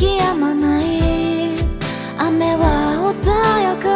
止まない。雨は穏やか